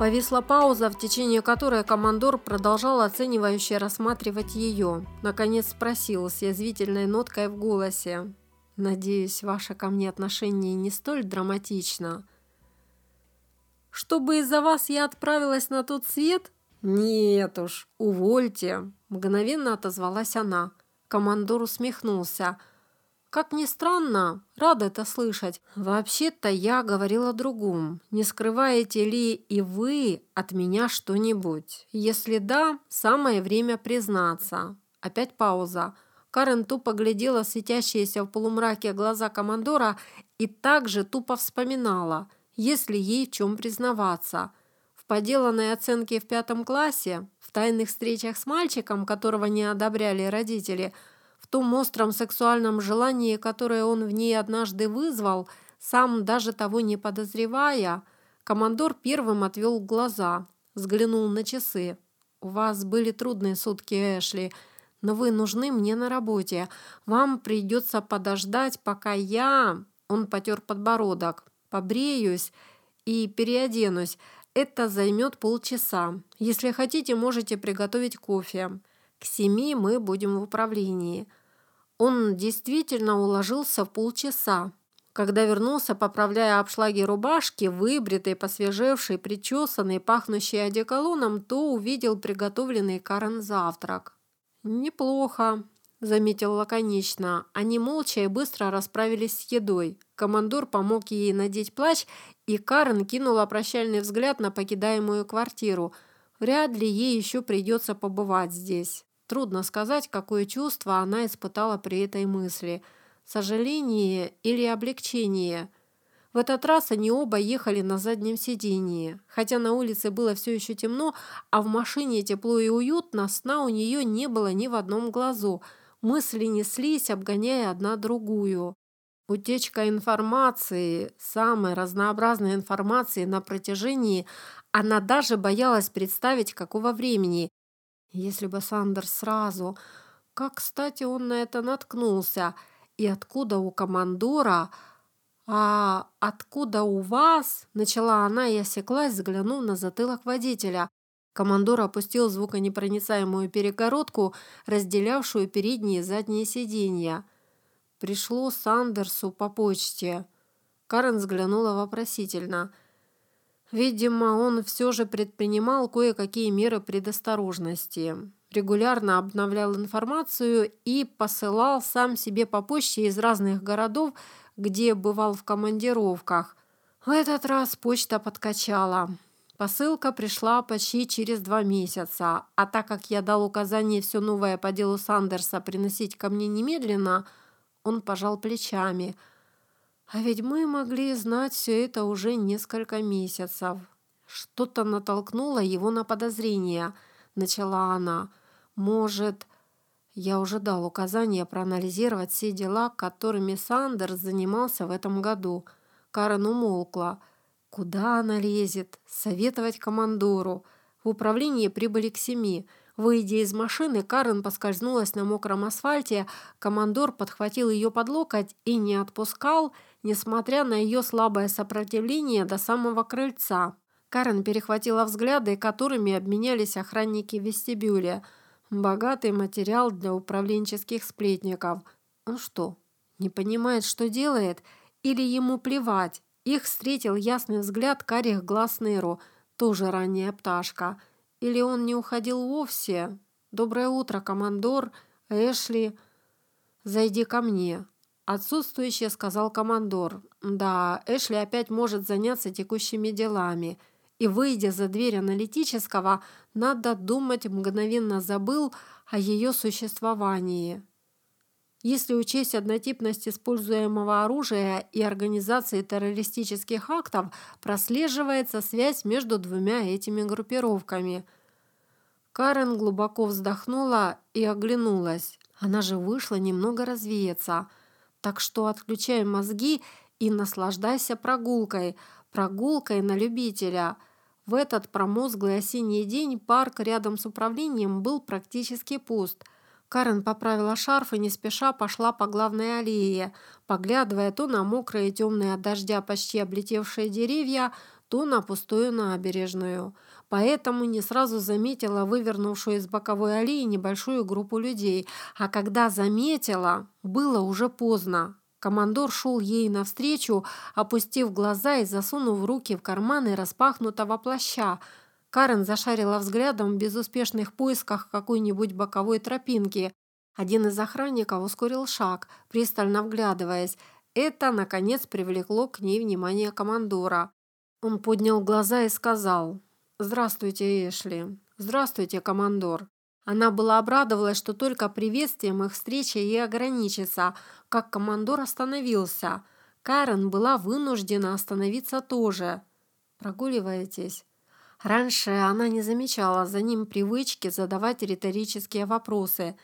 Повисла пауза, в течение которой командор продолжал оценивающе рассматривать ее. Наконец спросил с язвительной ноткой в голосе. «Надеюсь, ваше ко мне отношение не столь драматично». «Чтобы из-за вас я отправилась на тот свет?» «Нет уж, увольте», – мгновенно отозвалась она. Командор усмехнулся – как ни странно, рада это слышать. Вообще-то я говорила о другом. Не скрываете ли и вы от меня что-нибудь? Если да, самое время признаться. Опять пауза. Карен тупо глядела светящиеся в полумраке глаза командора и также тупо вспоминала, есть ли ей в чем признаваться. В поделанной оценке в пятом классе, в тайных встречах с мальчиком, которого не одобряли родители – том остром сексуальном желании, которое он в ней однажды вызвал, сам даже того не подозревая, командор первым отвел глаза, взглянул на часы. «У вас были трудные сутки, Эшли, но вы нужны мне на работе. Вам придется подождать, пока я...» Он потер подбородок. «Побреюсь и переоденусь. Это займет полчаса. Если хотите, можете приготовить кофе. К семи мы будем в управлении. Он действительно уложился в полчаса. Когда вернулся, поправляя обшлаги рубашки, выбритый, посвежевший, причесанный, пахнущий одеколоном, то увидел приготовленный Карен завтрак. «Неплохо», – заметил лаконично. Они молча и быстро расправились с едой. Командор помог ей надеть плащ, и Карен кинула прощальный взгляд на покидаемую квартиру. Вряд ли ей еще придется побывать здесь. Трудно сказать, какое чувство она испытала при этой мысли – сожаление или облегчение. В этот раз они оба ехали на заднем сидении. Хотя на улице было все еще темно, а в машине тепло и уютно, сна у нее не было ни в одном глазу. Мысли неслись, обгоняя одна другую. Утечка информации, самой разнообразной информации на протяжении, она даже боялась представить, какого времени. Если бы Сандерс сразу... Как, кстати, он на это наткнулся? И откуда у командора... «А откуда у вас?» – начала она и осеклась, взглянув на затылок водителя. Командор опустил звуконепроницаемую перегородку, разделявшую передние и задние сиденья. «Пришло Сандерсу по почте». Карен взглянула вопросительно – Видимо, он все же предпринимал кое-какие меры предосторожности. Регулярно обновлял информацию и посылал сам себе по почте из разных городов, где бывал в командировках. В этот раз почта подкачала. Посылка пришла почти через два месяца, а так как я дал указание все новое по делу Сандерса приносить ко мне немедленно, он пожал плечами – а ведь мы могли знать все это уже несколько месяцев. Что-то натолкнуло его на подозрения, начала она. Может, я уже дал указание проанализировать все дела, которыми Сандерс занимался в этом году. Карен умолкла. Куда она лезет? Советовать командору. В управлении прибыли к семи. Выйдя из машины, Карен поскользнулась на мокром асфальте, командор подхватил ее под локоть и не отпускал, несмотря на ее слабое сопротивление до самого крыльца. Карен перехватила взгляды, которыми обменялись охранники в вестибюле. Богатый материал для управленческих сплетников. Он что, не понимает, что делает? Или ему плевать? Их встретил ясный взгляд карих глаз Неру, тоже ранняя пташка – или он не уходил вовсе? Доброе утро, командор. Эшли. Зайди ко мне. Отсутствующий сказал командор. Да, Эшли опять может заняться текущими делами. И, выйдя за дверь аналитического, надо думать, мгновенно забыл о ее существовании. Если учесть однотипность используемого оружия и организации террористических актов, прослеживается связь между двумя этими группировками. Карен глубоко вздохнула и оглянулась. Она же вышла немного развеяться. Так что отключай мозги и наслаждайся прогулкой. Прогулкой на любителя. В этот промозглый осенний день парк рядом с управлением был практически пуст – Карен поправила шарф и не спеша пошла по главной аллее, поглядывая то на мокрые темные от дождя почти облетевшие деревья, то на пустую набережную. Поэтому не сразу заметила вывернувшую из боковой аллеи небольшую группу людей. А когда заметила, было уже поздно. Командор шел ей навстречу, опустив глаза и засунув руки в карманы распахнутого плаща. Карен зашарила взглядом в безуспешных поисках какой-нибудь боковой тропинки. Один из охранников ускорил шаг, пристально вглядываясь. Это, наконец, привлекло к ней внимание командора. Он поднял глаза и сказал «Здравствуйте, Эшли. Здравствуйте, командор». Она была обрадовалась, что только приветствием их встреча и ограничится, как командор остановился. Карен была вынуждена остановиться тоже. «Прогуливаетесь?» Раньше она не замечала за ним привычки задавать риторические вопросы.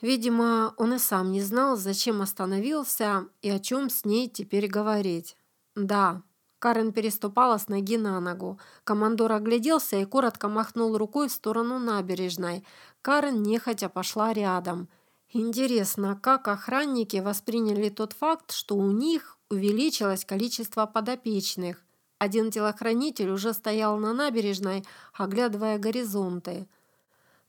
Видимо, он и сам не знал, зачем остановился и о чем с ней теперь говорить. «Да». Карен переступала с ноги на ногу. Командор огляделся и коротко махнул рукой в сторону набережной. Карен нехотя пошла рядом. Интересно, как охранники восприняли тот факт, что у них увеличилось количество подопечных. Один телохранитель уже стоял на набережной, оглядывая горизонты.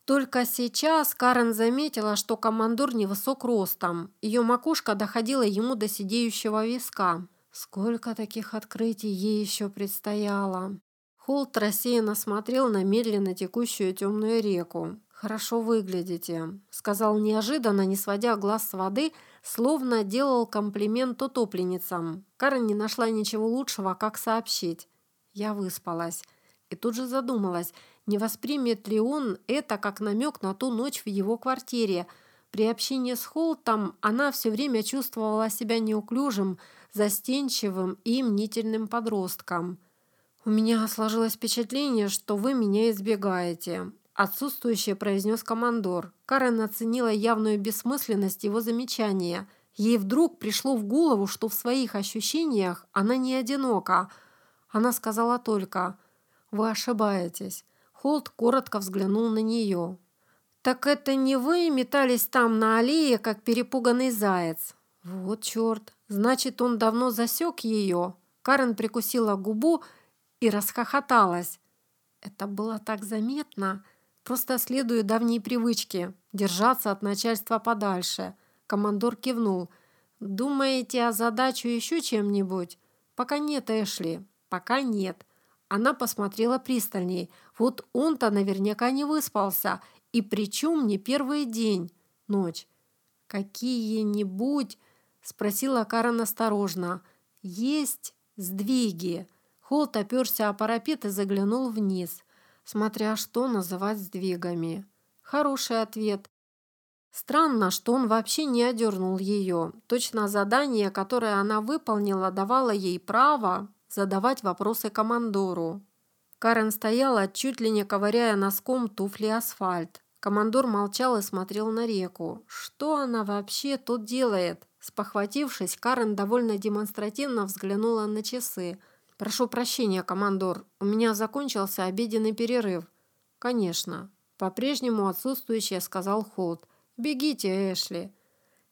Только сейчас Карен заметила, что командор невысок ростом. Ее макушка доходила ему до сидеющего виска. Сколько таких открытий ей еще предстояло. Холт рассеянно смотрел на медленно текущую темную реку. «Хорошо выглядите», — сказал неожиданно, не сводя глаз с воды, словно делал комплимент утопленницам. Карен не нашла ничего лучшего, как сообщить. Я выспалась. И тут же задумалась, не воспримет ли он это как намек на ту ночь в его квартире. При общении с Холтом она все время чувствовала себя неуклюжим, застенчивым и мнительным подростком. «У меня сложилось впечатление, что вы меня избегаете», Отсутствующее произнес командор. Карен оценила явную бессмысленность его замечания. Ей вдруг пришло в голову, что в своих ощущениях она не одинока. Она сказала только «Вы ошибаетесь». Холт коротко взглянул на нее. «Так это не вы метались там на аллее, как перепуганный заяц?» «Вот черт! Значит, он давно засек ее». Карен прикусила губу и расхохоталась. Это было так заметно. Просто следую давней привычке – держаться от начальства подальше. Командор кивнул. «Думаете о задачу еще чем-нибудь?» «Пока нет, Эшли. Пока нет». Она посмотрела пристальней. Вот он-то наверняка не выспался. И причем не первый день. Ночь. «Какие-нибудь?» – спросила Карен осторожно. «Есть сдвиги». Холт оперся о парапет и заглянул вниз – смотря что называть сдвигами. Хороший ответ. Странно, что он вообще не одернул ее. Точно задание, которое она выполнила, давало ей право задавать вопросы командору. Карен стояла, чуть ли не ковыряя носком туфли асфальт. Командор молчал и смотрел на реку. Что она вообще тут делает? Спохватившись, Карен довольно демонстративно взглянула на часы – «Прошу прощения, командор, у меня закончился обеденный перерыв». «Конечно». По-прежнему отсутствующее сказал Холт. «Бегите, Эшли».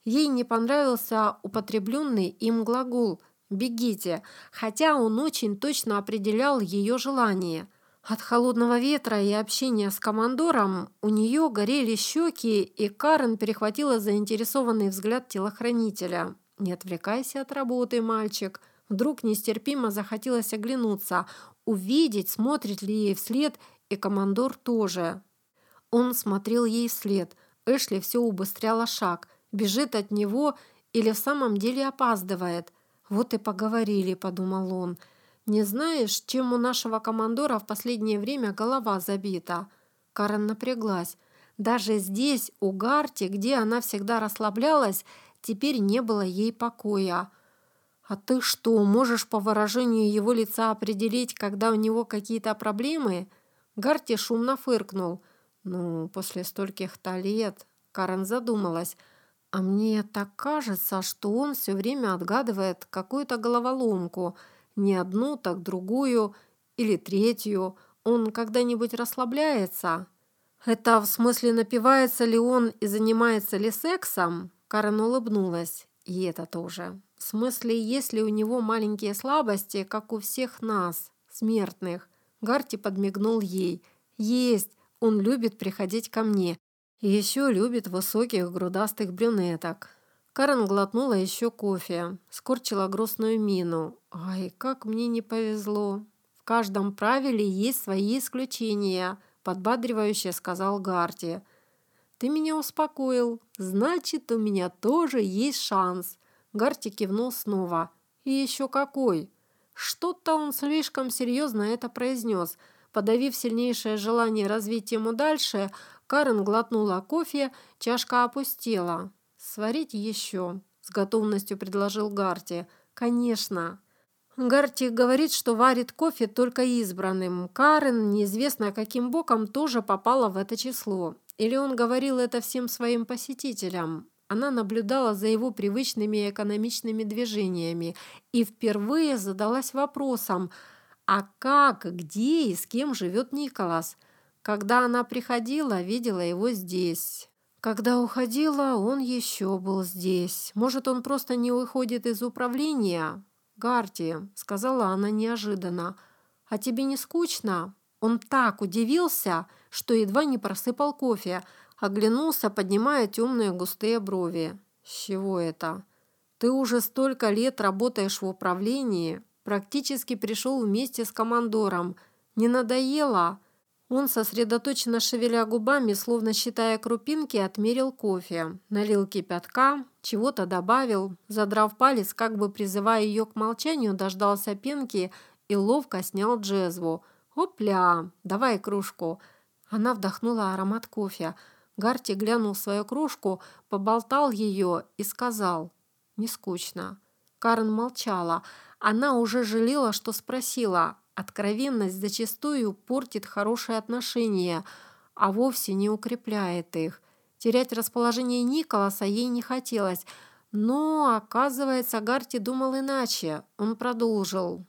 Ей не понравился употребленный им глагол «бегите», хотя он очень точно определял ее желание. От холодного ветра и общения с командором у нее горели щеки, и Карен перехватила заинтересованный взгляд телохранителя. «Не отвлекайся от работы, мальчик», Вдруг нестерпимо захотелось оглянуться, увидеть, смотрит ли ей вслед, и командор тоже. Он смотрел ей вслед. Эшли все убыстряла шаг, бежит от него или в самом деле опаздывает. «Вот и поговорили», — подумал он. «Не знаешь, чем у нашего командора в последнее время голова забита?» Карен напряглась. Даже здесь, у Гарти, где она всегда расслаблялась, теперь не было ей покоя. «А ты что, можешь по выражению его лица определить, когда у него какие-то проблемы?» Гарти шумно фыркнул. «Ну, после стольких-то лет...» Карен задумалась. «А мне так кажется, что он все время отгадывает какую-то головоломку. Не одну, так другую или третью. Он когда-нибудь расслабляется?» «Это в смысле напивается ли он и занимается ли сексом?» Карен улыбнулась. «И это тоже». В смысле, если у него маленькие слабости, как у всех нас, смертных. Гарти подмигнул ей. «Есть! Он любит приходить ко мне. И еще любит высоких грудастых брюнеток». Карен глотнула еще кофе, скорчила грустную мину. «Ай, как мне не повезло! В каждом правиле есть свои исключения», – подбадривающе сказал Гарти. «Ты меня успокоил. Значит, у меня тоже есть шанс». Гарти кивнул снова. «И еще какой!» Что-то он слишком серьезно это произнес. Подавив сильнейшее желание развить тему дальше, Карен глотнула кофе, чашка опустела. «Сварить еще», – с готовностью предложил Гарти. «Конечно». Гарти говорит, что варит кофе только избранным. Карен, неизвестно каким боком, тоже попала в это число. Или он говорил это всем своим посетителям. Она наблюдала за его привычными экономичными движениями и впервые задалась вопросом, а как, где и с кем живет Николас? Когда она приходила, видела его здесь. Когда уходила, он еще был здесь. Может, он просто не уходит из управления? «Гарти», — сказала она неожиданно, — «а тебе не скучно?» Он так удивился, что едва не просыпал кофе, оглянулся, поднимая темные густые брови. «С чего это? Ты уже столько лет работаешь в управлении, практически пришел вместе с командором. Не надоело?» Он, сосредоточенно шевеля губами, словно считая крупинки, отмерил кофе, налил кипятка, чего-то добавил, задрав палец, как бы призывая ее к молчанию, дождался пенки и ловко снял джезву. «Опля! Давай кружку!» Она вдохнула аромат кофе. Гарти глянул свою кружку, поболтал ее и сказал «Не скучно». Карен молчала. Она уже жалела, что спросила, Откровенность зачастую портит хорошие отношения, а вовсе не укрепляет их. Терять расположение Николаса ей не хотелось, но, оказывается, Гарти думал иначе. Он продолжил.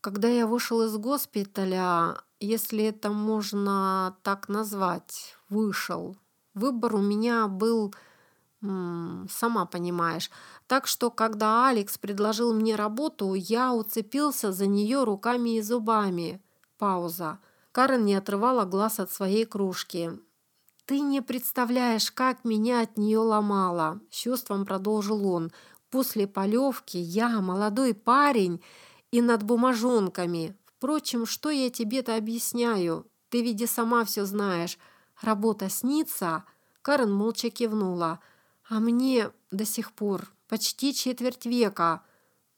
«Когда я вышел из госпиталя, если это можно так назвать, вышел, выбор у меня был сама понимаешь. Так что, когда Алекс предложил мне работу, я уцепился за нее руками и зубами. Пауза. Карен не отрывала глаз от своей кружки. «Ты не представляешь, как меня от нее ломало!» С чувством продолжил он. «После полевки я, молодой парень, и над бумажонками. Впрочем, что я тебе-то объясняю? Ты ведь и сама все знаешь. Работа снится?» Карен молча кивнула. А мне до сих пор почти четверть века.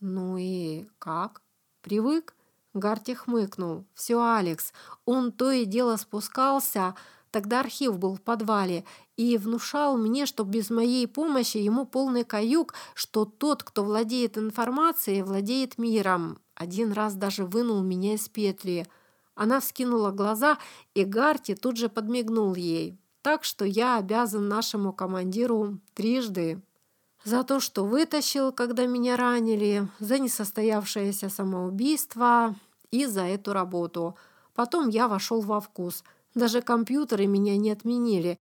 Ну и как? Привык? Гарти хмыкнул. Все, Алекс, он то и дело спускался, тогда архив был в подвале, и внушал мне, что без моей помощи ему полный каюк, что тот, кто владеет информацией, владеет миром. Один раз даже вынул меня из петли. Она вскинула глаза, и Гарти тут же подмигнул ей. Так что я обязан нашему командиру трижды. За то, что вытащил, когда меня ранили, за несостоявшееся самоубийство и за эту работу. Потом я вошел во вкус. Даже компьютеры меня не отменили.